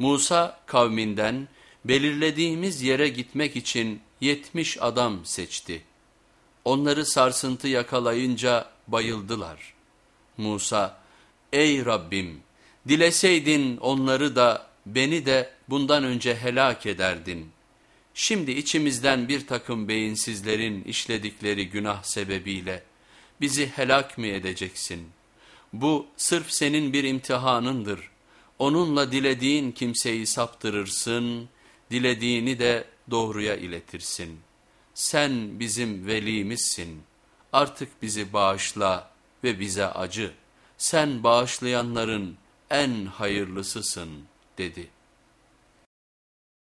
Musa kavminden belirlediğimiz yere gitmek için yetmiş adam seçti. Onları sarsıntı yakalayınca bayıldılar. Musa, ey Rabbim dileseydin onları da beni de bundan önce helak ederdin. Şimdi içimizden bir takım beyinsizlerin işledikleri günah sebebiyle bizi helak mı edeceksin? Bu sırf senin bir imtihanındır. Onunla dilediğin kimseyi saptırırsın, dilediğini de doğruya iletirsin. Sen bizim velimizsin. Artık bizi bağışla ve bize acı. Sen bağışlayanların en hayırlısısın dedi.''